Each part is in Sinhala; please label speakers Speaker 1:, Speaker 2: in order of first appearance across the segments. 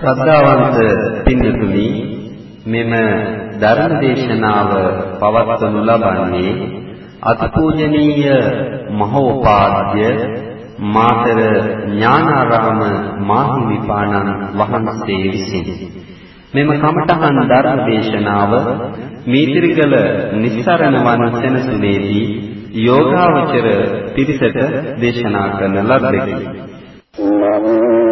Speaker 1: ශ්‍රද්ධාවන්ත පින්තුනි මෙම ධර්ම දේශනාව පවත්වනු ලබන්නේ අතිපූජනීය මහෝපාද්‍ය මාතර ඥානාරාම මාහිමිපාණන් වහන්සේ විසින් මෙම කමඨහන් ධර්ම දේශනාව මීතිරිගල නිස්සරණ වන සෙනසුනේදී යෝගාවචර පිරිසට දේශනා කරන ලද්දකි.
Speaker 2: නමෝ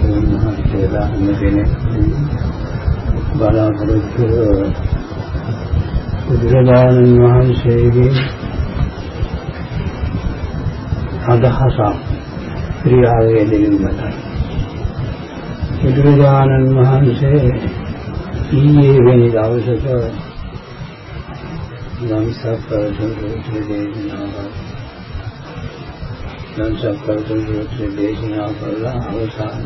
Speaker 2: මේ විසුණු මහත්තයලා හැමදෙනෙක් බලාපොරොත්තු බුදුරජාණන් වහන්සේගේ අදහසක් ක්‍රියාවේ දෙන්නට බුදුරජාණන් වහන්සේ ඊයේ වෙනි දවසට නම් සප්පරසන් දේශනාවක් නම් සක්කල්පන සූත්‍රය දේශනා කළා අවසාන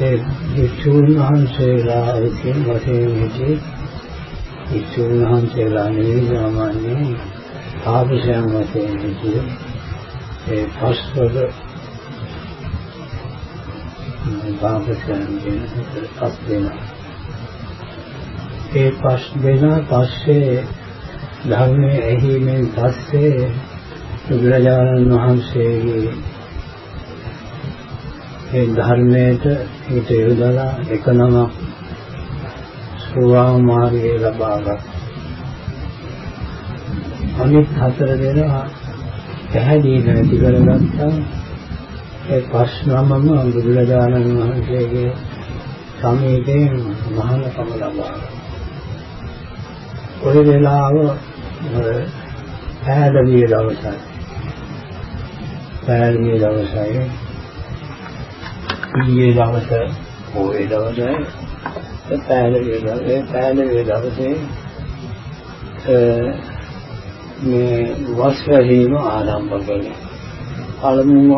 Speaker 2: ඒ විසුණු වහන්සේලා විසින් වශයෙන් හිටි විසුණු වහන්සේලා නෙවෙයි සාමාන්‍යයෙන් ආපසයන් වශයෙන් හිටිය ඒ පස්වද පාපසයන් කියන පස් දෙනා ඒ පස් දෙනා පස්සේ ධර්මයේ ඇහිීමෙන් පස්සේ බුදුරජාණන් වහන්සේගේ ඒ ධර්මයට හිත යොදලා එක නමක් සෝවාන් මාර්ගය ලබාගත්. අනිත් හතර දෙනා පැහැදිලි නැති කරගත්තා. ඒ ප්‍රශ්නමම බුදුරජාණන් වහන්සේගේ සමීපයෙන් මහානකම ලබා. ඔය වෙලාව පැහැදිලි දවසයි පැහැදිලි දවසයි. ඊයේ දවස පොයේ දවසයි පැහැදිලි දවසේ පැහැදිලි දවසේ මේ වස් වැසීම ආරම්භ කළේ. පළමුව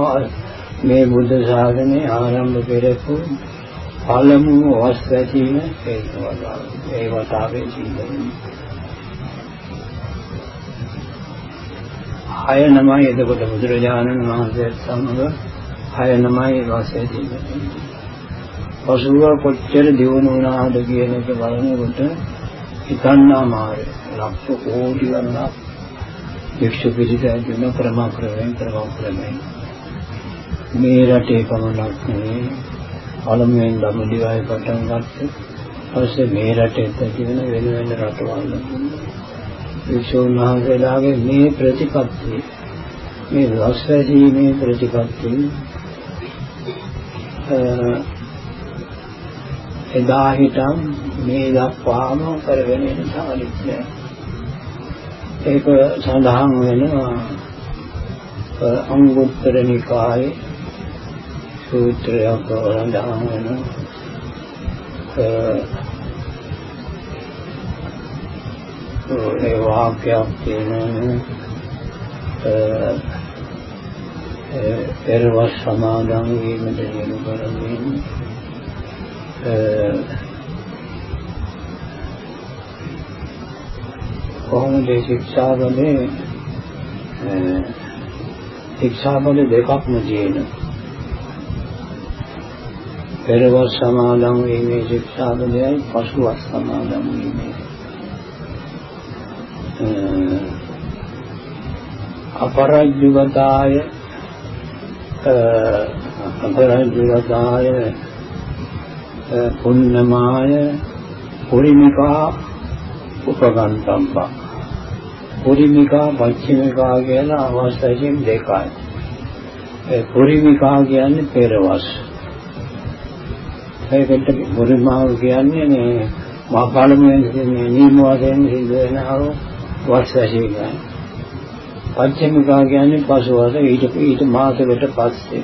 Speaker 2: මේ බුද්ධ ශාසනය ආරම්භ කරපු පළමුව වස් වැසීම ඒ වතාවේ සිදුවන්නේ හය නමයි එතකොට බුදුරජාණන් වහන්සේ සමග හය නමයි වාසය දෙන්නේ. පසුව කොච්චර දියුණු වුණාද කියන එක බලනකොට හිතන්නා මාරය ලක්ෂ කෝටි ගණනක් වික්ෂු පිළිදැන් වෙන ක්‍රම ක්‍රමයෙන් ක්‍රම ක්‍රමයෙන් මේ රටේ පමණක් නෙවෙයි පළමුවෙන් ධම්මදිවයි පටන් ගත්තේ ඊපස්සේ මේ රටේ තියෙන වෙන වෙන රටවල් වික්ෂුන් වහන්සේලාගේ මේ ප්‍රතිපත්තිය මේ රසවැදීමේ ප්‍රතිපත්තිය එදා හිටන් මේ දක්වාම කරගෙන යන සාලිත්‍ය. ඒක සඳහන් වෙනවා අංගුත්තර නිකායේ සූත්‍රයක් සඳහන් වෙනවා ඒ වාක්‍යයක් තියෙනවා පෙරවස් සමාදන් වීමට යොමු කරමින් කොහොමද ශික්ෂාවලේ ශික්ෂාවල දෙකක්ම තියෙනවා පෙරවස් සමාදන් වීමේ ශික්ෂාවලයි පසුවස් සමාදන් වීමේ. අපරජ්ජුගතාය අපරජ්ජුගතාය පුන්නමාය පුරිමිකා උපගන්තම්බා. පුරිමිකා පච්චිමිකා කියන අවස්ථාවෙන් දෙකයි. ඒ පුරිමිකා කියන්නේ පෙරවස්. ඒකට පුරිමාව කියන්නේ මේ මා පළමුවෙන් මේ නියම වශයෙන් සිද්ධ වෙනව වස් වශයෙන් පච්චමිකා කියන්නේ පසුවස ඊට ඊට මාසෙකට පස්සේ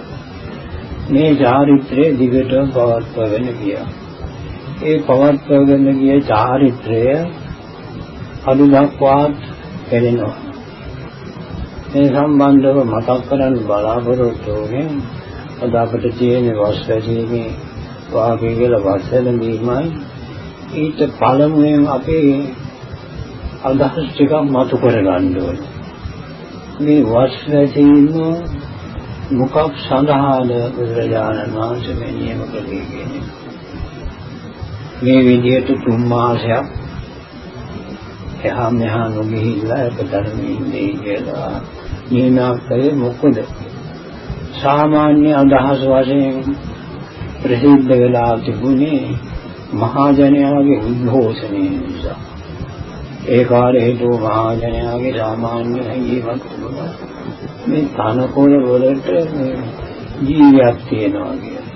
Speaker 2: මේ චාරිත්‍රයේ දිගට පවත්වාගෙන ගියා. ඒ පවත්වාගෙන ගිය චාරිත්‍රය අදු දක්වාත් එළෙනවා. මේ සම්බන්ධව මතක් කරන්න බලාපොරොත්තු වෙන්නේ අද අපිට තියෙන වස්ත්‍රජීවී වාගේ කියලා වස්ත්‍රදීමයි ඊට පළමුවෙන් අපේ අදහස් ටිකක් මතු කරගන්න ඕනේ. මේ වස්ත්‍රජීවීම මොකක් සඳහාද බුදුරජාණන් වහන්සේ මේ නියම කළේ කියන්නේ. මේ විදිහට තුන් මාසයක් එහා මෙහා නොගිහිල්ලා එක ධර්මයේ ඉන්නේ කියලා නිනාකේ මොකද සාමාන්‍ය අදහස් වශයෙන් ප්‍රසිද්ධ වෙලා තිබුණේ මහා ජනයාගේ උද්ඝෝෂණය නිසා ඒ කාලේ හිටපු මහා ජනයාගේ සාමාන්‍ය හැඟීමක් තිබුණා මේ තනකොළ වලට ජීවියක් තියෙනවා කියලා.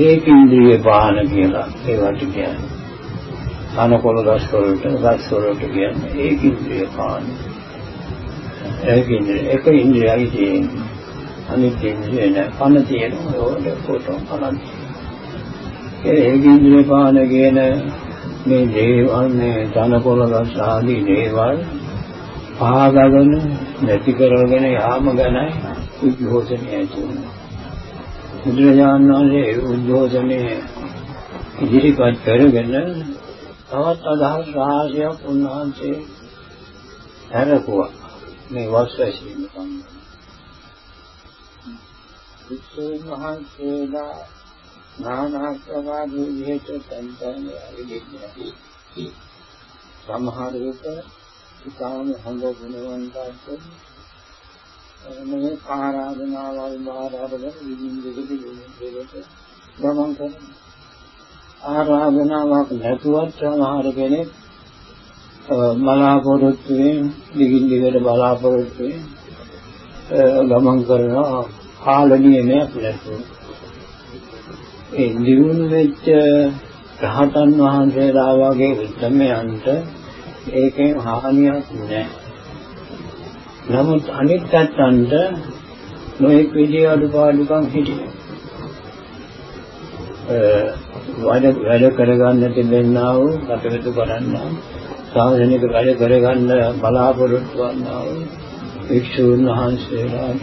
Speaker 2: ඒක ඉන්ද්‍රිය බාහන කියලා ඒවට කියන්නේ. තනකොළ ගස් වලට ගස් වලට කියන්නේ ඒක ඉන්ද්‍රිය බාහන ඒක ඉන්ද්‍රිය එක ඉන්ද්‍රියයි තියෙන්නේ. අනිත් ඉන්ද්‍රිය නෑ. කන තියෙනවා ඒකට පොතෝ කනක් ඒ ඒක ඉන්ද්‍රිය බාහන කියන මේ දේවල් මේ තනකොළ ගස් ආදී දේවල් පාගගෙන නැති කරගෙන යාම ගැනයි උද්ඝෝෂණය ඇති වෙනවා බුදුරජාණන් වහන්සේ උද්ඝෝෂණය ඉදිරිපත් කරගෙන තවත් අදහස් රාශියක් උන්වහන්සේ හැරකුවා මේ වස්සසීම සම්බන්ධ. වික්ෂුන් වහන්සේලා නානා ප්‍රකාර විදිහට තන්තන ඇවිදින්නේ. සමහර විට ඉතාම හොඳ ගුණවන්තයෙක් මේ ආරාධනාවල් බාරවල විදින් දෙකදී දෙකට ගමන් කරන ආරාධනාවක් නැතුවත් සමහර කෙනෙක් බලාපොරොත්තු වෙන දිගින් දිගට බලාපොරොත්තු වෙන ගමන් කරනවා. කාලණීය නැතුව. ඒ දිනුන වෙච්ච රහතන් වහන්සේලා වගේ උත්තරමයන්ට ඒකෙන් හානියක් නැහැ නමුත් අනිත් පැත්තන්ට නොඑක් විදිහේ අඩුපාඩුකම් හිටිනවා. වැඩ වැඩ කරගන්න තිබෙන්නා වූ කටයුතු කරන්නා සාධනික වැඩ කරගන්න බලාපොරොත්තු වන්නා වූ වික්ෂුන් වහන්සේලාට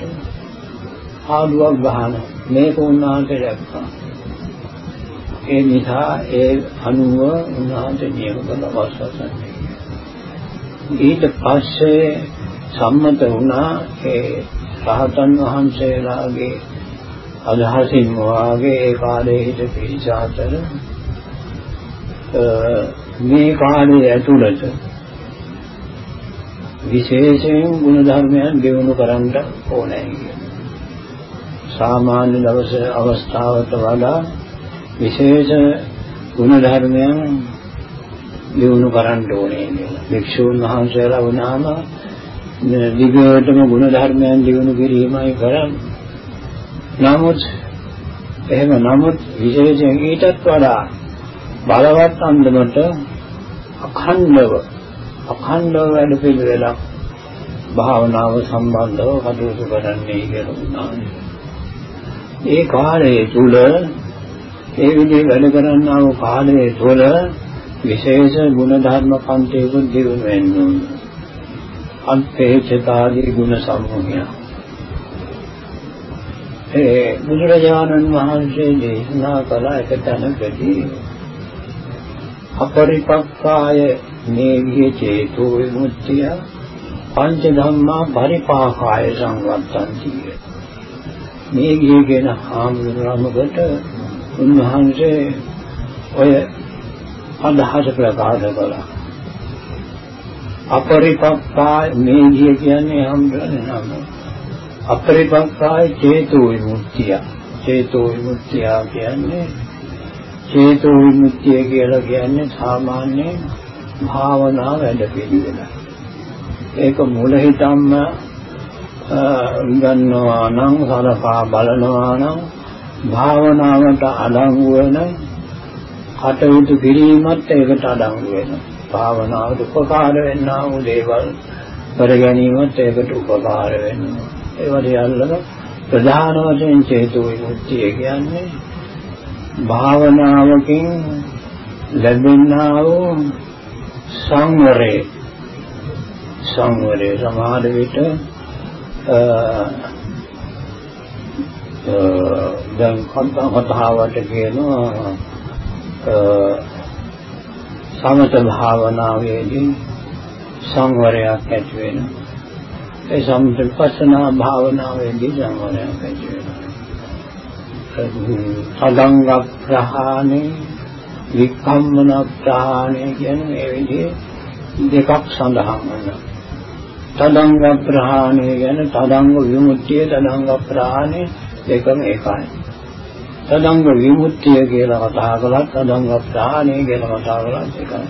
Speaker 2: ආදුවක් ගහන මේක උන්වහන්සේ දැක්කා. ඒ නිසා ඒ අනුව උන්වහන්සේ නියම කළ අවස්ථාවක් ඊට පස්සේ සම්මත වුණා ඒ රහතන් වහන්සේලාගේ අදහසින් වාගේ ඒ කාලේ හිට පිරිස අතර මේ කාලේ ඇතුළත විශේෂයෙන් ගුණ ධර්මයන් දිනු කරන්න ඕනේ සාමාන්‍ය දවස අවස්ථාවට වඩා විශේෂ ගුණ ධර්මයන් දිනු කරන්න ඕනේ කියලා. භික්ෂුන් වහන්සේලා වුණාම දිගටම ගුණ ධර්මයන් දිනු කිරීමයි කරන්නේ. නමුත් එහෙම නමුත් විශේෂයෙන් ඊටත් වඩා බලවත් අන්දමට අඛණ්ඩව අඛණ්ඩව වැඩ පිළිවෙලක් භාවනාව සම්බන්ධව කටයුතු කරන්නේ කියලා උනා. ඒ කාලයේ තුල ඒ විදිහේ වැඩ කරන්නා වූ කාලයේ තුල විශේෂ ගුණ ධර්ම පන්තියකුත් දිනු වෙන්නේ. අන්තේචතාදී ගුණ සමූහය. ඒ බුදුරජාණන් වහන්සේ දේශනා කළ එක තැනකදී අපරිපක්ඛාය නේගිය චේතෝ විමුක්තිය පංච ධම්මා පරිපාකාය සංවත්තන්ති මේ ගියේ කියන ආමුදුරමකට උන්වහන්සේ ඔය අදහස ප්‍රකාශ කළා. අපරිපක්ඛාය මේධිය කියන්නේ හම්බුනේ නම. අපරිපක්ඛාය චේතෝ විමුක්තිය. චේතෝ විමුක්තිය කියන්නේ චේතෝ විමුක්තිය කියලා කියන්නේ සාමාන්‍ය භාවනා වැඩ පිළිවෙල ඒක මුල හිතම්ම ගන්නවා නම් සලකා බලනවා නම් භාවනාවට අඩංගු වෙන කටයුතු කිරීමත් ඒකට අඩංගු වෙනවා භාවනාවට උපකාර වෙන්නා වූ දේවල් කර ගැනීමත් ඒකට උපකාර වෙනවා. ඒ වගේ අල්ලන ප්‍රධාන වශයෙන් චේතු විමුක්තිය කියන්නේ භාවනාවකින් ලැබෙනා වූ සංවරය සංවරය සමාධ විට දැන් කතාවට කියනවා සමත භාවනාවේදී සංවරයක් ඇති වෙනවා. ඒ සමත විපස්සනා භාවනාවේදී සංවරයක් ඇති වෙනවා. සදංග ප්‍රහාණය විකම්මන ප්‍රහාණය කියන මේ විදිහේ දෙකක් සඳහන් වෙනවා. තදංග ප්‍රහාණය ගැන තදංග විමුක්තිය තදංග ප්‍රහාණය දෙකම එකයි. තදංග විමුක්තිය කියලා කතා කළත් තදංග ප්‍රහාණය කියලා කතා කළත් එකයි.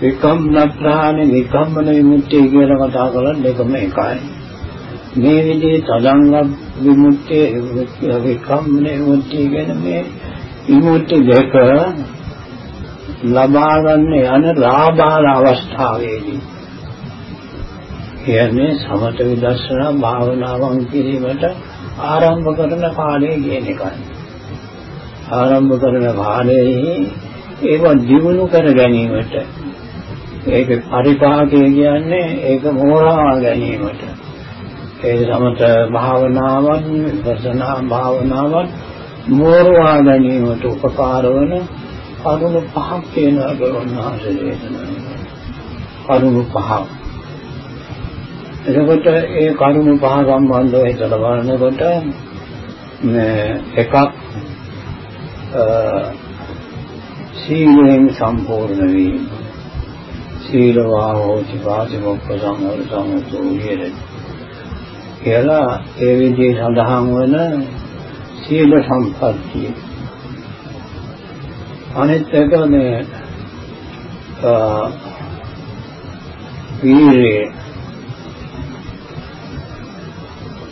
Speaker 2: විකම්න ප්‍රහාණය විකම්මන විමුක්තිය කියලා කතා කළත් දෙකම එකයි. මේ විදිහේ තදංග විමුක්තිය විකම්මන විමුක්තිය කියන මේ විමුක්ති දෙක ලබා ගන්න යන රාබාල අවස්ථාවේදී කියන්නේ සමත විදර්ශනා භාවනාවන් කිරීමට ආරම්භ කරන කාලය කියන එකයි. ආරම්භ කරන කාලයේ ඒව දිනු කර ගැනීමට. ඒක පරිපාකය කියන්නේ ඒක මෝරා ගැනීමට. ඒ සමත භාවනාවන් විපස්සනා භාවනාවන් මෝරවා ගැනීමට උපකාර වන කරුණු පහක් තියෙනවා ගොන්වහන්සේ දේශනා කරුණු පහක්. එතකොට ඒ කරුණු පහ සම්බන්ධව හිතලා බලනකොට මේ එකක් සීලයෙන් සම්පූර්ණ වීම. සීලවා හෝති පාතිමොක්ඛ සංවර සම්මතෝ විහෙරති. කියලා ඒ විදිහේ සඳහන් වන සීල සම්පත්තිය. අනිත් එක මේ වීර්යය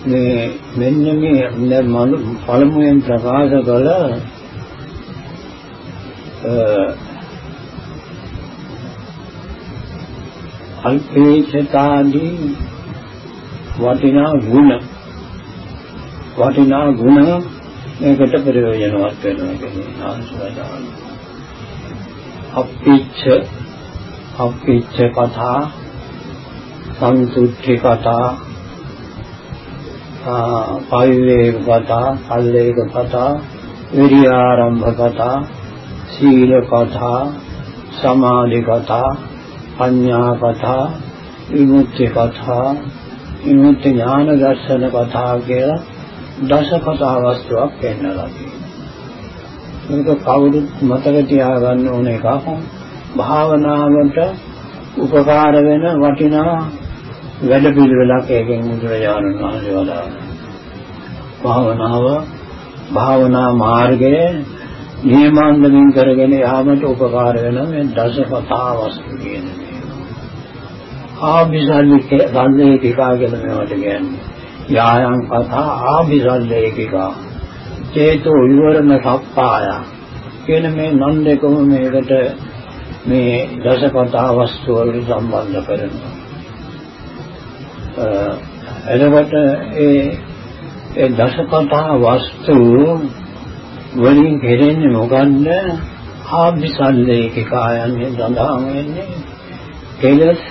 Speaker 2: මේ මෙන්න මේ පළමුවෙන් ප්‍රකාශ කළ අල්පේක්ෂතාදී වටිනා ගුණ වටිනා ගුණ මේකට ප්‍රයෝජනවත් වෙනවා කියන්නේ. ආශාදාන. අප්පිච්ඡ අප්පිච්ඡ කතා සංසුද්ධි කතා පල්ලේක කතා පල්ලේක කතා විරියාරම්භ කතා සීල කතා සමාධි කතා පඤ්ඤා කතා විමුක්ති කතා විමුක්ති ඥාන දර්ශන කතා කියලා දස කතා වස්තුවක් පෙන්වලා තියෙනවා. මේක කවුරුත් මතක තියාගන්න ඕන එකක්. භාවනාවට උපකාර වෙන වටිනා වැඩ පිළිවෙලක් ඒකෙන් බුදුරජාණන් වහන්සේ වදාළා. භාවනාව භාවනා මාර්ගයේ නියමාන්දමින් කරගෙන යාමට උපකාර වෙන මේ දස කතා වස්තු කියන මේ. ආභිසල්ලික සල්ලේකිකා කියලා මේවට කියන්නේ. යායන් කතා ආභිසල්ලේකිකා. චේතෝ විවරණ සප්පාය කියන මේ නම් දෙකම මේකට මේ දස කතා වස්තු වලට සම්බන්ධ කරනවා. එතකොට ඒ ඒ දසකතා වස්තු වලින් කෙරෙන්නේ මොකන්ද? ආභිසල්ලේක කායන්නේ සඳහන් වෙන්නේ කෙලස්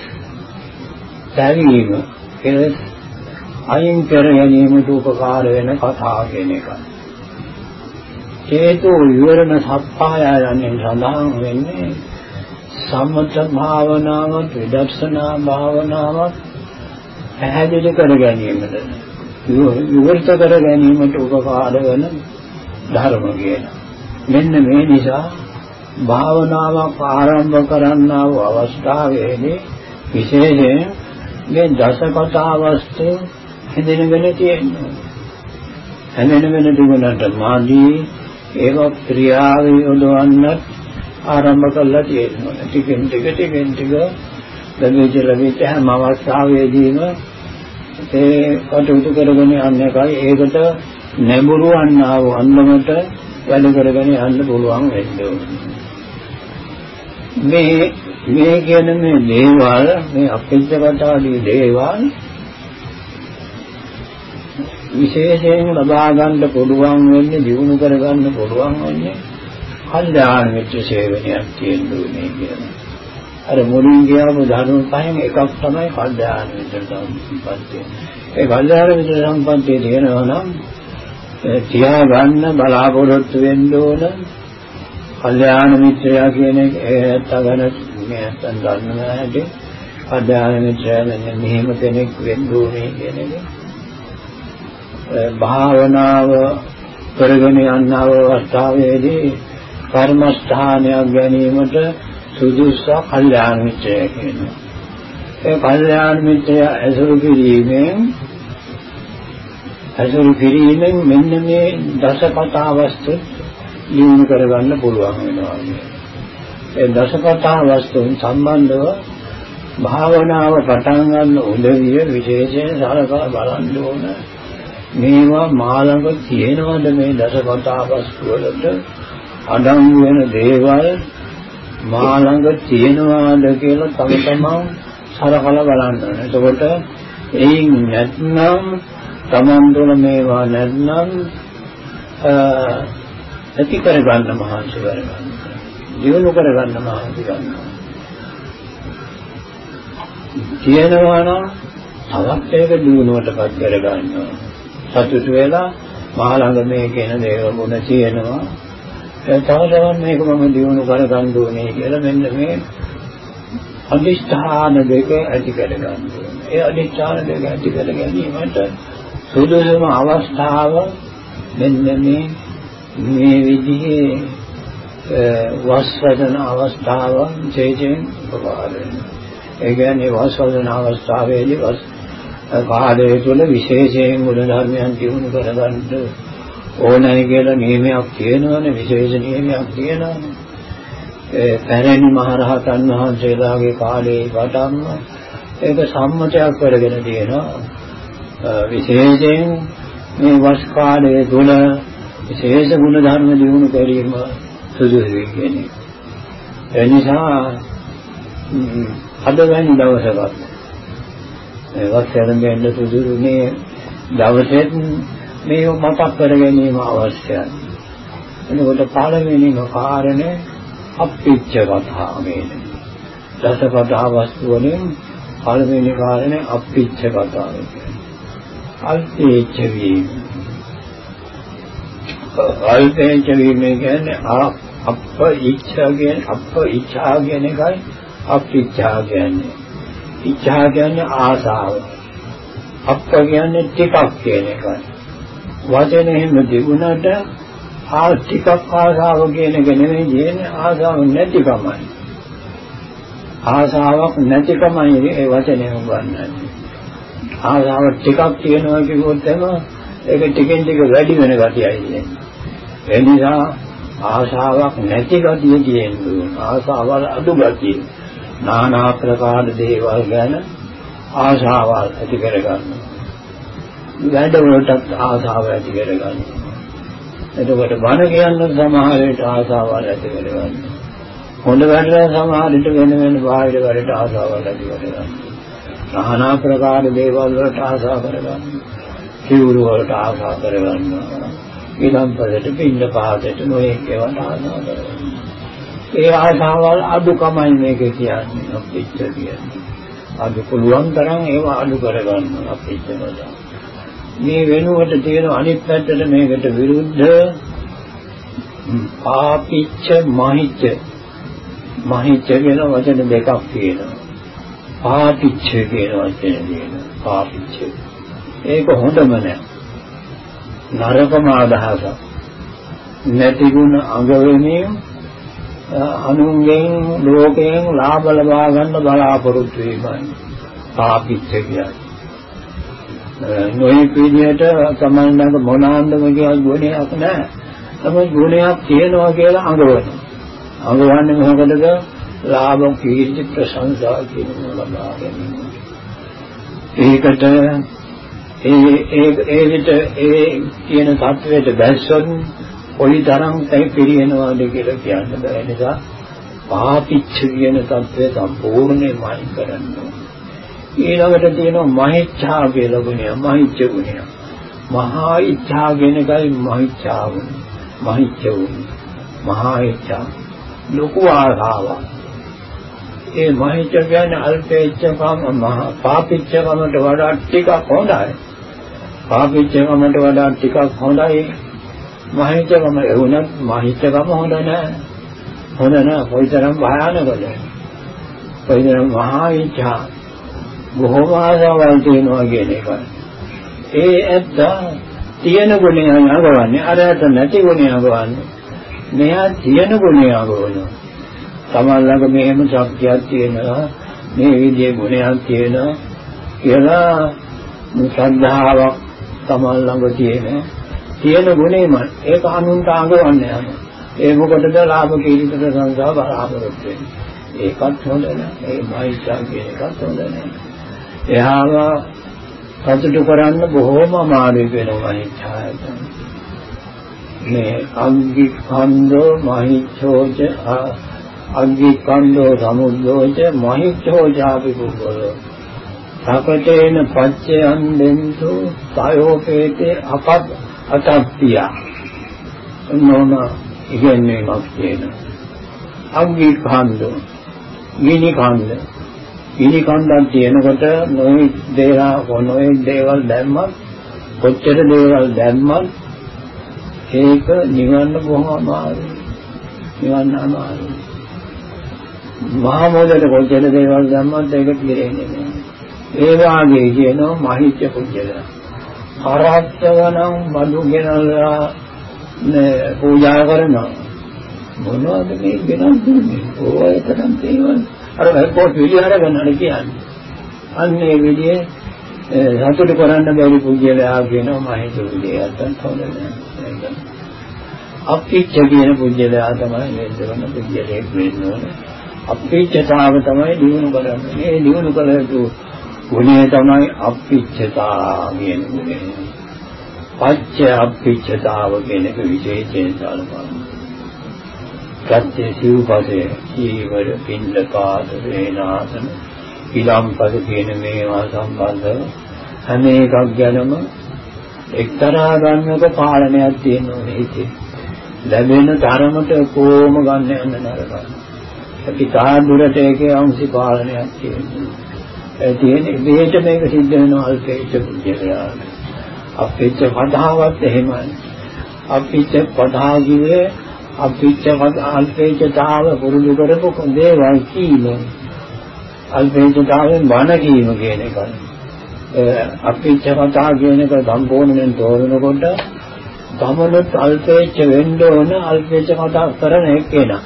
Speaker 2: දැවීම කෙලස් අයින් කර ගැනීමට උපකාර වෙන කතා කියන එක. හේතු විවරණ සප්පාය යන්නේ සඳහන් වෙන්නේ සම්මත භාවනාවත් විදර්ශනා භාවනාවත් පැහැදිලි කර ගැනීමද විවෘත කර ගැනීමට උපකාර වන ධර්ම කියන. මෙන්න මේ නිසා භාවනාවක් ආරම්භ කරන්නා වූ අවස්ථාවේදී විශේෂයෙන් මේ දසකතා වස්තු හැදෙනගෙන තියෙනවා. හැදෙනගෙන තිබුණාට මාදී ඒක ක්‍රියාවේ යොදවන්නත් ආරම්භ කළා තියෙනවා. ටිකෙන් ටික ටිකෙන් ටික ලැබෙච්ච ලැබෙච්ච හැම අවස්ථාවේදීම ඒ කටයුතු කරගෙන යන්න එකයි ඒකට නැඹුරු වන්නා වූ අන්දමට වැඩ කරගෙන යන්න පුළුවන් වෙන්නේ. මේ මේ කියන මේ දේවල් මේ අපිච්චකතාදී දේවල් විශේෂයෙන් ලබා ගන්න පුළුවන් වෙන්නේ දිනු කර ගන්න පුළුවන් වෙන්නේ කල්යාණ මිත්‍ර සේවනයක් තියෙනුනේ කියන. අර මුලින් කියපු ධර්ම පහෙන් එකක් තමයි කල්යාණ මිත්‍ර සම්පත්තිය. ඒ කල්යාණ මිත්‍ර සම්පත්තිය තියෙනවා නම් තියා ගන්න බලාපොරොත්තු වෙන්න ඕන. කල්යාණ මිත්‍රයා කියන එක ඒත් අගන මේ නැත්තම් ගන්නවා හැටි. කල්යාණ මිත්‍රයා මෙන්න මෙහෙම කෙනෙක් වෙන්න ඕනේ කියන එක. භාවනාව කරගෙන යන අවස්ථාවේදී කර්මස්ථානයක් ගැනීමට සුදුසු කල්යාණ මිත්‍රය කියනවා. ඒ කල්යාණ මිත්‍රය ඇසුරු කිරීමෙන් ඇසුරු කිරීමෙන් මෙන්න මේ දසකතා වස්තු දිනු කරගන්න පුළුවන් වෙනවා. ඒ දසකතා වස්තුන් සම්බන්ධව භාවනාව පටන් ගන්න උදවිය විශේෂයෙන් සලකා බලන්න ඕන. මේවා මාළඟ තියෙනවද මේ දසකතා වස්තු වලට අඩංගු වෙන දේවල් මා ළඟ තියෙනවාද කියලා තම තමන් සරකලා බලන්න ඕනේ. එතකොට එයින් නැත්නම් තමන් තුළ මේවා නැත්නම් ඇති කරගන්න මහන්සි කරගන්න. දිනු කරගන්න මහන්සි ගන්නවා. තියෙනවා නම් තවත් ඒක දිනුවටපත් කරගන්නවා. සතුටු වෙලා මා ළඟ මේ කියන දේවල් ගුණ තියෙනවා. තව තවත් මේක මම දිනු කරගන්න ඕනේ කියලා මෙන්න මේ අදිෂ්ඨාන දෙක ඇති කරගන්න ඕනේ. ඒ අදිෂ්ඨාන දෙක ඇති කර ගැනීමට සුදුසුම අවස්ථාව මෙන්න මේ මේ විදිහේ වස්වදන අවස්ථාව ජේජෙන් උපකාර වෙනවා. ඒ කියන්නේ වස්වදන අවස්ථාවේදී වස් කාලය තුළ විශේෂයෙන් ගුණ ධර්මයන් දිනු කරගන්න ඕනයි කියලා නියමයක් තියෙනවනේ විශේෂ නියමයක් තියෙනවනේ. ඒ පැරණි මහරහතන් වහන්සේලාගේ කාලේ පටන්ම ඒක සම්මතයක් කරගෙන තියෙනවා. විශේෂයෙන් මේ වස් කාලයේ තුල විශේෂ ගුණ ධර්ම දිනු කිරීම සුදුසුයි කියන්නේ. ඒ නිසා අද වැනි දවසකට ඒ වස් ආරම්භයෙන් සුදුසුනේ දවසෙත් මේ මතක් කර ගැනීම අවශ්‍යයි. එතකොට පළවෙනිම කාරණේ අප්පිච්ච කතා මේන. දසපදා වස්තු වලින් පළවෙනි කාරණේ අප්පිච්ච කතාව කියන්නේ. අල්පේච්ච වීම. අල්පේච්ච වීම කියන්නේ අප්ප ඉච්ඡා කියන්නේ අප්ප ඉච්ඡා කියන එකයි අප්පිච්ඡා කියන්නේ. ඉච්ඡා කියන්නේ ආසාව. අප්ප කියන්නේ ටිකක් කියන එකයි. වචන එහෙම තිබුණාට ආර්ථික ආසාව කියන එක නෙවෙයි කියන්නේ ආසාව නැතිකමයි. ආසාවක් නැතිකමයි ඒ වචනේ උගන්වන්නේ. ආසාව ටිකක් තියෙනවා කිව්වොත් එම ඒක ටිකෙන් ටික වැඩි වෙන ගතියයි ඒ නිසා ආශාවක් නැති ගතිය කියන්නේ ආශාවල් අඩු ගතිය. নানা ප්‍රකාර දේවල් ගැන ආශාවල් ඇති කරගන්නවා. වැඩවලටත් ආසාව ඇති කරගන්න. එතකොට බණ කියන්න සමහර විට ආසාවල් ඇති කරගන්න. හොඳ වැඩට සමහර විට වෙන වෙන බාහිර වැඩට ආසාවල් ඇති කරගන්න. নানা ප්‍රකාර දේවල් වලට ආසාව කරගන්න. කිවුරු වලට ආසාව කරගන්නවා. ඊළම්පරට පින්න පහතට නොයෙක් ඒවට ආසාව කරගන්න. ඒ ආසාවල් අඩුකමයි මේක කියන්නේ අපිට කියන්නේ. අඩු පුළුවන් තරම් ඒවා අඩු කරගන්න අපිට වඩා. මේ වෙනුවට තියෙන අනිත් පැත්තට මේකට විරුද්ධ පාපිච්ච මහිච්ච. මහිච්ච කියන වචන දෙකක් තියෙනවා. පාපිච්ච කියන වචනේ තියෙනවා. පාපිච්ච. ඒක හොඳම නෑ. නරකම අදහසක්. නැති ගුණ අඟ වෙනීම අනුන්ගෙන් ලෝකයෙන් ලාභ ලබා ගන්න බලාපොරොත්තු වීමයි. පාපිච්ච කියන්නේ. නොයෙක් විදිහට සමානංග මොනාන්දම කියන ගුණයක් නැහැ. නමුත් ගුණයක් තියෙනවා කියලා අඟවනවා. අඟවන්නේ මොකටද? ලාභ කීර්ති ප්‍රශංසා කියන ලබා ගැනීම. ඒකට ඒ ඒ ඒ විට ඒ කියන தത്വයට දැස්සොත් කොයි තරම් තේ පිරිනවද කියලා කියන්න බැහැ නිසා පාපිච්ච කියන தത്വය සම්පූර්ණයෙන්ම අයින් කරන්න ඕනේ. ඊළඟට තියෙනවා මහිච්ඡා කියලා ගුණය මහිච්ඡ ගුණය. මහා ඉච්ඡා කියන එකයි මහිච්ඡා ගුණය. මහිච්ඡ ගුණය. මහා ඉච්ඡා. ලොකු ආසාවක්. ඒ මහිච්ඡ කියන්නේ අල්පේච්ඡකම මහා පාපිච්ඡකමට වඩා ටිකක් හොඳයි. පාපිච්ඡකමට වඩා ටිකක් හොඳයි. මහිච්ඡකම එවුනත් මහිච්ඡකම හොඳ නැහැ හොඳ නැහැ කොයිතරම් භයානකද? කොයිතරම් මහා ඉච්ඡා. බොහෝම ආසාවල් තියෙනවා කියන එක. ඒ ඇත්ත තියෙන ගුණය අඟවන්නේ අර ඇත්ත නැති ගුණය අඟවන්නේ මෙයා තියෙන ගුණය අඟවනවා තමන් ළඟ මෙහෙම ශක්තියක් තියෙනවා මේ විදිහේ ගුණයක් තියෙනවා කියලා ශ්‍රද්ධාවක් තමන් ළඟ තියෙන තියෙන ගුණේම ඒක අනුන්ට අඟවන්නේ නැහැ ඒ මොකටද ලාභ කීර්තිත සංසාර බලාපොරොත්තු වෙන්නේ? ඒකත් හොඳ නැහැ ඒ මෛත්‍රී කියන එකත් හොඳ නැහැ එහාම සතුටු කරන්න බොහෝම අමාරුයි වෙනවා මෛත්‍රියට මේ අංගි කන්දෝ මහිච්ඡෝච අංගි කන්දෝ සමුද්දෝච මහිච්ඡෝචාපි කුබ්බලෝ සකටේන පච්චයන් දෙන්තු සයෝපේතේ අපත් අතප්පිය. නෝන ඉගෙනීමක් තියෙනවා අග්ගි කන්ද ගිනි කන්ද ගිනි කන්දක් තියෙනකොට නොයි දේහා නොයි දේවල් දැම්මත් කොච්චර දේවල් දැම්මත් ඒක නිවන්න බොහොම අමාරුයි. නිවන්න අමාරුයි. මහා මොදට කොච්චර දේවල් දැම්මත් ඒක පිරෙන්නේ නැහැ. ඒ වාගේ කියනවා මහිච්ච පුජ්‍යල ආරාත්‍යවනම් බඳු ගෙනල්ලා පූජා කරනවා. මොනවද මේ ගෙනත් දුන්නේ? ඕවා එකටම තේවල් අර පොත් විලිහර ගන්නන කියන්නේ? අන්න ඒ විදිහේ සතුට කරන්න බැරි පුජ්‍යලයා කියනවා මහිච්ච පුජ්‍යයන් හොඳ නැහැ අපිච්ච කියන පුජ්‍යලයා තමයි මේ දෙවන පුජ්‍යලයක් වෙන්න ඕනේ. අපිච්චතාව තමයි දිනු කරන්නේ. මේ දිනු කළ යුතු ගුණය තමයි අපිච්චතා කියන ගුණය. පච්ච අපිච්චතාව කියන එක විශේෂයෙන් සලකනවා. ප්‍රත්‍ය සිව්පසේ ජීවර පින්දපාත වේනාසන ඊළම්පද කියන මේවා සම්බන්ධව හැම එකක් ගැනම එක්තරා ගන්නක පාලනයක් තියෙනවා හිතේ. ලැබෙන තරමට කොහොම ගන්න යන්න නරකයි. අපි තා දුරට ඒකේ අංශි පාලනයක් තියෙනවා. තියෙන මේක මේක සිද්ධ වෙනවා අල්පේච්ච පුජ්‍යලයාට. අපිච්ච පදාවත් එහෙමයි. අපිච්ච පදා කියේ අපිච්ච අල්පේච්චතාව පුරුදු කරපු දේවල් කීම. අල්පේච්චතාවෙන් වන කීම කියන එකයි. අපිච්ච කතා කියන එක සම්පූර්ණයෙන් තෝරනකොට තමනුත් අල්පේච්ච වෙන්න ඕන අල්පේච්ච කතා කරන එක්කෙනා.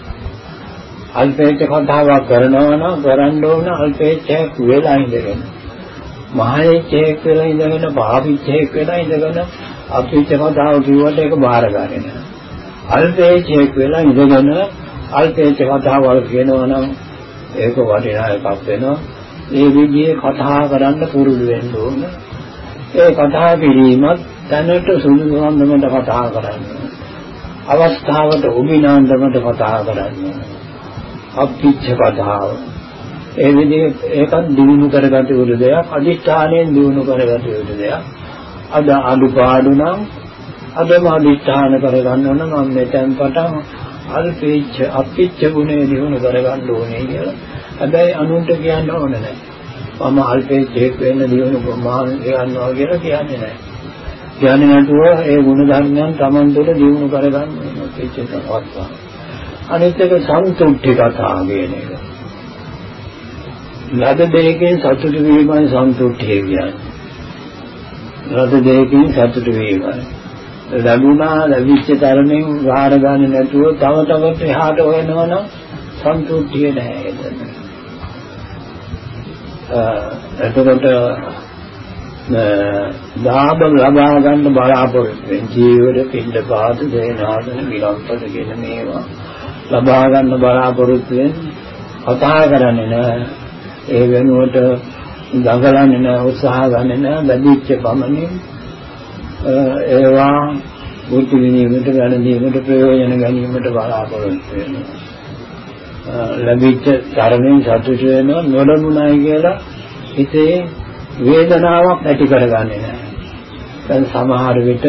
Speaker 2: අල්පේච්ඡ කතාවක් කරනවා නම් කරන්න ඕන අල්පේච්ඡයක් වෙලා ඉඳගෙන. මහේච්ඡයක් වෙලා ඉඳගෙන පාපිච්ඡයක් වෙලා ඉඳගෙන අපිච්ඡ කතාව කිව්වට ඒක බාර ගන්න නෑ. අල්පේච්ඡයක් වෙලා ඉඳගෙන අල්පේච්ඡ කතාවල් කියනවා නම් ඒක වටිනා එකක් වෙනවා. ඒ විදිහේ කතා කරන්න පුරුදු වෙන්න ඕන. ඒ කතා කිරීමත් දැනට සුදුසු සම්බන්ධව කතා කරන්න. අවස්ථාවට උගිනාන්දමට කතා කරන්න. අප්පිච්ච කතාව. ඒ විදිහේ ඒකත් දිනු කරගත යුතු දෙයක්, අදිස්ථානයෙන් දිනු කරගත යුතු දෙයක්. අද අඩුපාඩු නම් අදම අදිස්ථාන කරගන්න ඕන මම මෙතෙන් පටන් අල්පීච්ච අප්පිච්ච ගුණේ දිනු කරගන්න ඕනේ කියලා. හැබැයි අනුන්ට කියන්න ඕන නැහැ. මම අල්පීච්චෙක් වෙන්න දිනු ප්‍රමාණ ගන්නවා කියලා කියන්නේ නැහැ. කියන්නේ නැතුව ඒ ගුණ ධර්මයන් Taman තුළ දිනු කරගන්න ඕන පිච්චකවත්. අනිත් එක සන්තුෂ්ටි කතා කියන එක. ලද දෙයකින් සතුට වීමයි සන්තුෂ්ටිය කියන්නේ. ලද දෙයකින් සතුට වීමයි. ලැබුණා ලැබිච්ච තරමින් ගාඩ ගන්න නැතුව තව තවත් එහාට හොයනවනම් සන්තුෂ්ටිය නැහැ එතන. එතකොට ලාභ ලබා ගන්න බලාපොරොත්තු වෙන ජීවිත පිළිද පාද දේනාසන විලම්පද කියන මේවා ලබා ගන්න බලාපොරොත්තු වෙන්නේ කතා කරන්නේ නැහැ ඒ වෙනුවට දඟලන්නේ නැහැ උත්සාහ ගන්නේ නැහැ බැඳිච්ච පමණින් ඒවා බුද්ධ විනීමට ගැනීමට ප්‍රයෝජන ගැනීමට බලාපොරොත්තු වෙනවා ලැබිච්ච තරමින් සතුට වෙනවා නොලබුණයි කියලා හිතේ වේදනාවක් ඇති කරගන්නේ නැහැ. දැන් සමහර විට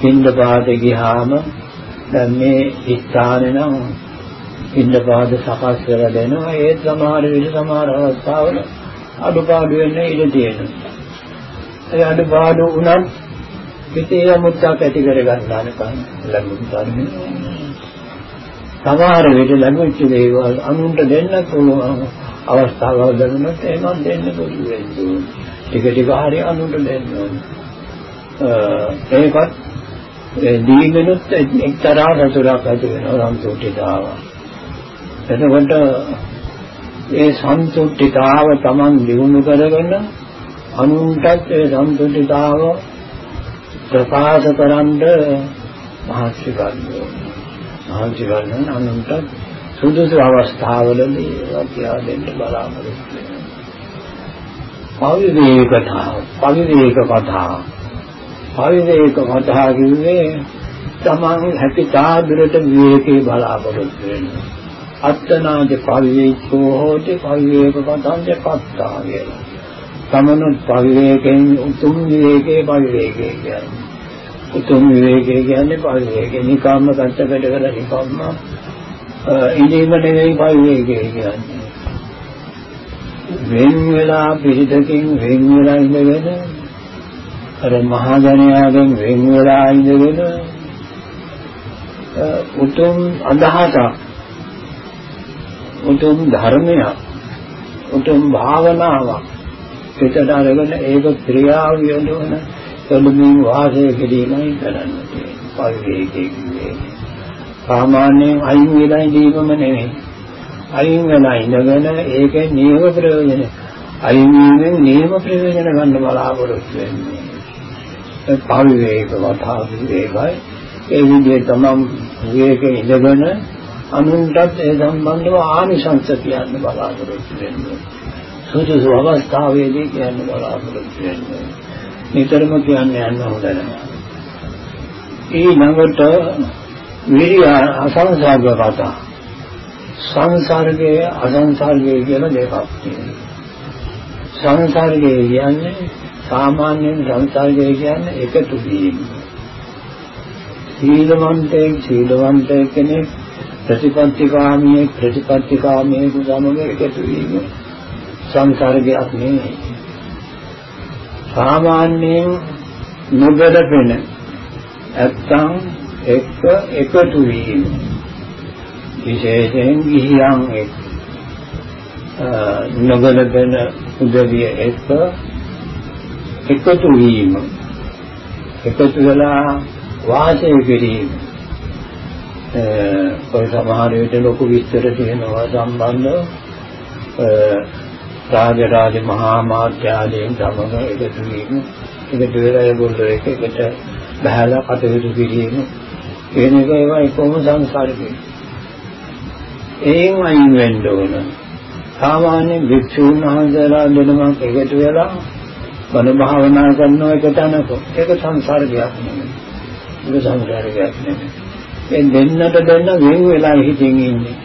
Speaker 2: පින්ඳ පාතේ ගියාම දැන් මේ ස්ථානේ නම් පින්ඳ පාත සකස් කරලා දෙනවා ඒ සමහර විට සමහර අවස්ථාවල අඩුපාඩු වෙන්නේ ඉඳ තියෙනවා. ඒ අඩුපාඩු උනත් හිතේ යමුත්තක් ඇති කර ගන්නානකම් ලැබුණු ධර්මය. සමහර විට ලැබුච්ච දේවල් අනුන්ට දෙන්න පුළුවන් අවස්ථාවල් ලැබුණොත් එහෙම දෙන්න පුළුවන් වෙන්නේ. ටික ටික හරි අනුන්ට දෙන්න ඕනේ. ඒකත් දීගෙනුත් එක්තරා සතුටක් ඇති වෙනවා සන්තුෂ්ටිතාව. එතකොට ඒ සන්තුෂ්ටිතාව Taman දිනු කරගෙන අනුන්ටත් ඒ සන්තුෂ්ටිතාව ප්‍රකාශ කරන්න මහන්සි ගන්නවා. මහන්සි ගන්න අනුන්ට සුදුසු අවස්ථාවලදී ඒවා කියා දෙන්න බලාපොරොත්තු වෙනවා. පවිවේක කතා, පවිවේක කතා. පවිවේක කතා කියන්නේ තමන් හැකි තාදුරට විවේකේ බලාපොරොත්තු වෙනවා. අත්තනාජ පවිවේකෝ හෝති පවිවේක කතාංජ පත්තා කියලා. තමනුත් පවිවේකයෙන් උතුම් විවේකේ පවිවේකේ කියන්නේ. උතුම් විවේකේ කියන්නේ පවිවේකේ නිකම්ම කච්චකට කරලා නිකම්ම ඉඳීම නෙවෙයි පවිවේකේ කියන්නේ. වෙන් වෙලා පිළිදකින් වෙන් වෙලා ඉඳගෙන අර මහා ජනයාගෙන් වෙන් වෙලා ඉඳගෙන උතුම් අදහසක් උතුම් ධර්මයක් උතුම් භාවනාවක් පිටට අරගෙන ඒක ක්‍රියාව යොදවන සම්මුතින් වාසය කිරීමයි කරන්න තියෙන්නේ. පරිවේගයේ කියන්නේ. සාමාන්‍යයෙන් අයින් වෙලා ඉඳීමම නෙවෙයි. අයින් වෙලා ඉඳගෙන ඒකේ නියම ප්‍රයෝජන. අයින් වීමෙන් නියම ප්‍රයෝජන ගන්න බලාපොරොත්තු වෙන්නේ. ඒ පරිවේග වතා විවේගයි. ඒ විදිහේ තමම් විවේකේ ඉඳගෙන අනුන්ටත් ඒ සම්බන්ධව ආනිසංස කියන්න බලාපොරොත්තු වෙන්නේ. සුදුසු අවස්ථාවේදී කියන්න බලාපොරොත්තු වෙන්නේ. නිතරම කියන්න යන්න හොඳ නැහැ. ඊළඟට විරිය අසංසාරක කතා. සංසර්ගයේ අසංසර්ගයේ කියලා දෙකක් තියෙනවා. සංසර්ගයේ කියන්නේ සාමාන්‍යයෙන් සංසර්ගය කියන්නේ එකතු වීම. සීලවන්තයෙක් සීලවන්තයෙක් කෙනෙක් ප්‍රතිපත්තිකාමී ප්‍රතිපත්තිකාමී සමග එකතු වීම සංසර්ගයක් නෙවෙයි. සාමාන්‍යයෙන් නොබලපෙන නැත්තම් එක්ක එකතු වීම. විශේෂයෙන් ගිහියන් එක්ක. නොබලපෙන උදවිය එක්ක එකතු වීම. එකතු වෙලා වාසය කිරීම. ඔය සමහර විට ලොකු විස්තර තියෙනවා සම්බන්ධව. රාජරාජ මහා මාත්‍යාලයෙන් සමග එකතු වීම එකතු වෙලා ඒගොල්ලෝ එක එකට බහලා කටයුතු කිරීම. කියන එක ඒවා එකම සංසාරිකයි ඒන් අයින් වෙන්න ඕන. සාමාන්‍ය භික්ෂුන් වහන්සේලා දෙනමක් එකතු වෙලා බණ භාවනා කරන එක තැනක. ඒක සංසාරිකයක් නෙමෙයි. ඒක සංසාරිකයක් නෙමෙයි. ඒ දෙන්නට දෙන්න වෙන් වෙලා හිතින් ඉන්නේ.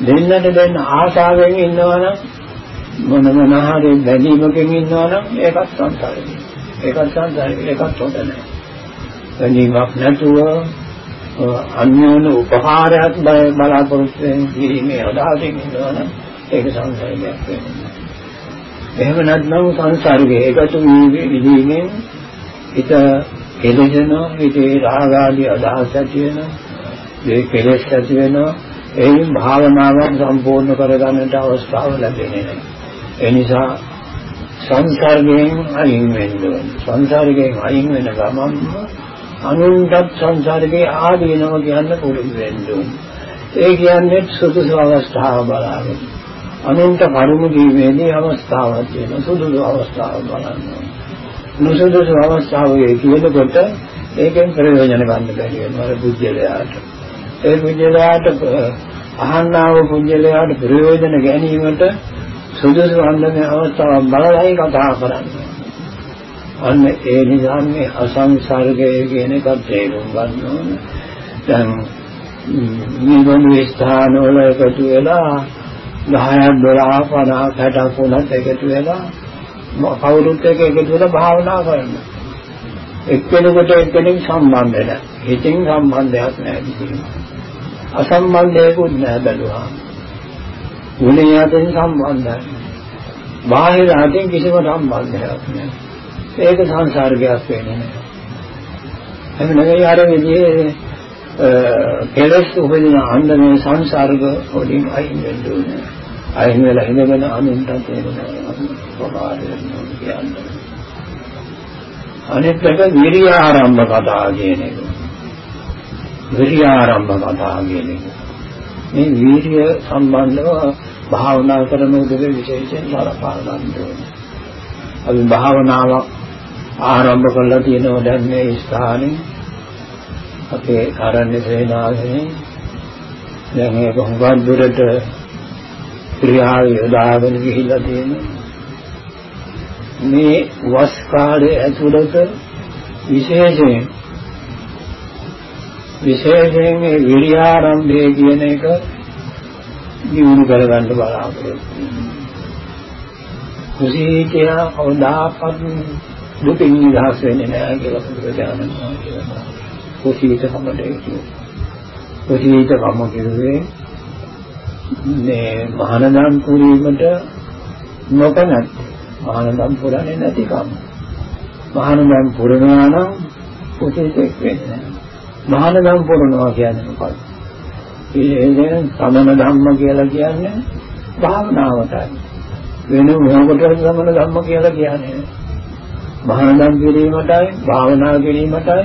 Speaker 2: දෙන්නට දෙන්න ආශාවෙන් ඉන්නවනම් මොන මොන හරි බැඳීමකින් ඉන්නවනම් ඒකත් සංසාරේ. ඒකත් සංසාරේ ඒකත් හොඳ නැහැ. බැඳීමක් නැතුව අන්‍යෝන්‍ය උපහාරයක් බලාපොරොත්තු වෙන්නේ අදහසින් ඉන්නවනම් ඒක සංසාරයක් වෙන්නේ. එහෙම නැත්නම් සංසාරේ ඒකට විදීමෙන් හිත කෙලෙනවා හිතේ රාග ආදී අදහස් ඇති වෙනවා ඒ කෙලෙස් ඇති වෙනවා එයින් භාවනාවක් සම්පූර්ණ කරගන්නට අවස්ථාව ලැබෙන්නේ නැහැ ඒ නිසා සංසර්ගයෙන් අයින් වෙන්න ඕනේ. සංසර්ගයෙන් අයින් වෙන ගමන්ම අනුන්ටත් සංසර්ගයේ ආදීනව කියන්න පුළුවන් වෙන්න ඕනේ. ඒ කියන්නේ සුදුසු අවස්ථාව බලාගෙන. අනුන්ට කරුණු දීමේදී අවස්ථාවක් තියෙනවා. සුදුසු අවස්ථාව බලන්න. නුසුදුසු අවස්ථාවේ කියනකොට ඒකෙන් ප්‍රයෝජන ගන්න බැරි වෙනවා පුජ්‍යලයාට. ඒ පුජ්‍යලයාට අහන්නා වූ පුජ්‍යලයාට ප්‍රයෝජන ගැනීමට සුදුසු වන්දනේ අවස්ථාව බලලයි කතා කරන්නේ. අන්න ඒ නිසා මේ අසංසර්ගය කියන එක තේරුම් ගන්න ඕනේ. දැන් මේ වගේ ස්ථාන වල එකතු වෙලා 10ක් 12ක් 50ක් 60ක් වුණත් එකතු වෙලා කවුරුත් එක්ක එකතු වෙලා භාවනා කරනවා. එක්කෙනෙකුට එක්කෙනෙක් සම්බන්ධ නැහැ. හිතින් සම්බන්ධයක් නැහැ කිසිම. අසම්බන්ධයකුත් නැහැ බැලුවා. ගුණය අතරින් සම්බන්ධයි. බාහිර අතින් කිසිම සම්බන්ධයක් නැහැ. ඒක සංසාරකයක් වෙන්නේ නැහැ. එහෙනම් නෙවෙයි අර විදිහේ කෙලස් උපදින අන්දමේ සංසර්ග වලින් අයින් වෙන්න ඕනේ. අයින් වෙලා ඉඳගෙන අනුන්ට තේරෙනවා. ප්‍රමාදයෙන් කියන්නේ. අනිත් එක විරිය ආරම්භ කතා කියන එක. විරිය ආරම්භ කතා කියන එක. මේ වීර්ය සම්බන්ධව භාවනා කරන උදේ විශේෂයෙන් බලපාන ගන්න ඕනේ. අපි භාවනාව ආරම්භ කරලා තියෙනවා දැන් මේ ස්ථානේ. අපේ ආරණ්‍ය සේනාසනේ. දැන් මේක හුඟක් දුරට ක්‍රියාව යොදාගෙන ගිහිල්ලා තියෙනවා. මේ වස් කාලයේ ඇතුළත විශේෂයෙන් විශේෂයෙන් මේ විරියාරම්භය කියන එක දිනු කරගන්න බලාපොරොත්තු කුසීතය අවදාපත් දුකින් නිදහස් වෙන්නේ නැහැ කියලා බුදුරජාණන් වහන්සේ කියනවා. කුසීත කමට කියනවා. කුසීත කම කියන්නේ මේ මහානදම් පුරීමට නොකනත් මහානදම් පුරන්නේ නැති කම. මහානදම් පුරනවා නම් කුසීතෙක් වෙන්නේ නැහැ. මහානදම් පුරනවා කියන්නේ මොකක්ද? ඒ කියන්නේ සමන ධම්ම කියලා කියන්නේ භාවනාවටයි. වෙන මොකටද සමන ධම්ම කියලා කියන්නේ? මහානදම් කිරීමටයි භාවනා කිරීමටයි